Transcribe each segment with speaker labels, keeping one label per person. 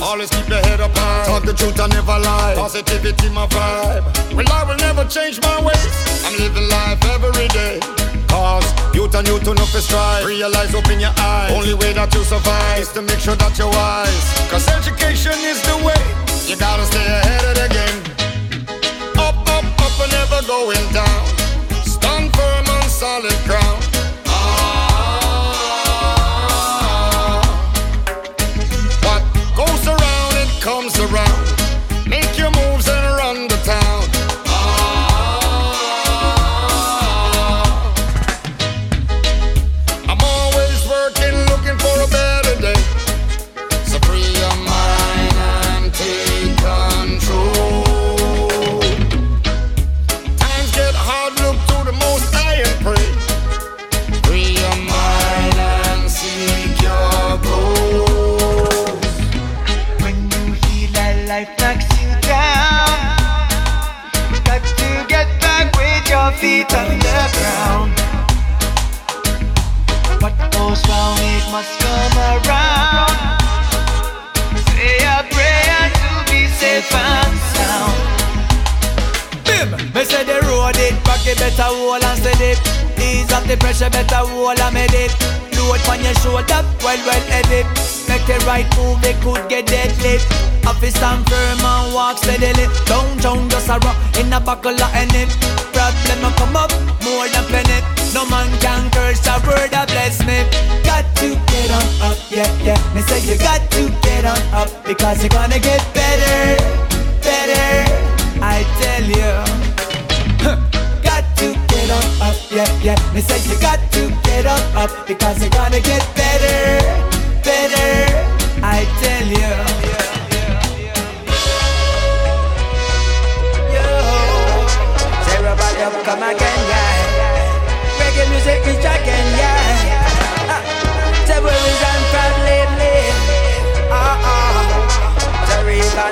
Speaker 1: Always keep your head up high. Talk the truth, I never lie. Positivity, my vibe. Well, I will never change my ways. I'm living life every day. Cause youth and youth to strive. Realize, open your eyes. Only way that you survive is to make sure that you're wise. Cause education is the way. You gotta stay ahead of the game. Up, up, up, and never going down.
Speaker 2: Must come around. Say a prayer to be safe and sound.
Speaker 3: Bim! Me say the road it, back it better hold and steady. Ease up the pressure, better hold and med it. Load on your shoulder, well well edit. Make the right move, it could get deadly. Office stand firm and walk steadily. Downtown just a rock in a buckle of any. Problem come up more than penny. No man can curse a word because you're gonna get better, better. I tell you. Got to get on up, yeah, yeah. Me say you got to get on up because you're gonna get better, better. I tell you.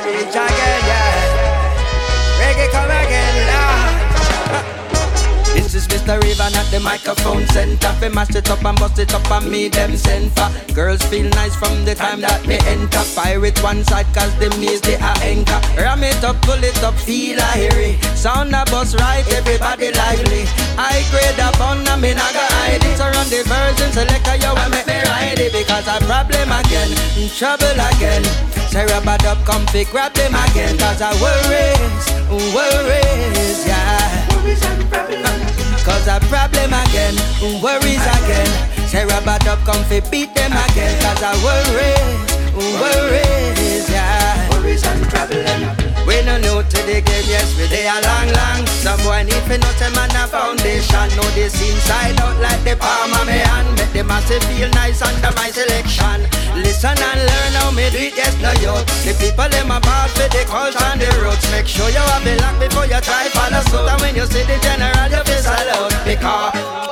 Speaker 3: Reach again, yeah. Reggae come again, Lord. This is Mr. Raven at the microphone center. Fi mash it up and bust it up and me them send for. Girls feel nice from the time that me enter. Fire it one side cause them they are anchor. Ram it up, pull it up, feel a hairy. Sound a bus right, everybody lively. I grade up on a me naga hide it. Surround the version, select a yo and make me ride it. Because I problem again, in trouble again. Sarah bad up, come fi grab them again. Cause I worries, worries, yeah. Cause a problem again, worries again. Sarah bad up, come fi beat them again. Cause I worries, worries, yeah. Worries and problem. We no new to the game, yes, we dey a long, long. Some boy need fi know say man a foundation. Know this inside out like the palm of my hand. Make the massive feel nice under my selection. Listen and me do it, youth. The people them a bad for the culture and the roots. Make sure you have the lock before you try follow suit. And when you see the general, you feel salute because.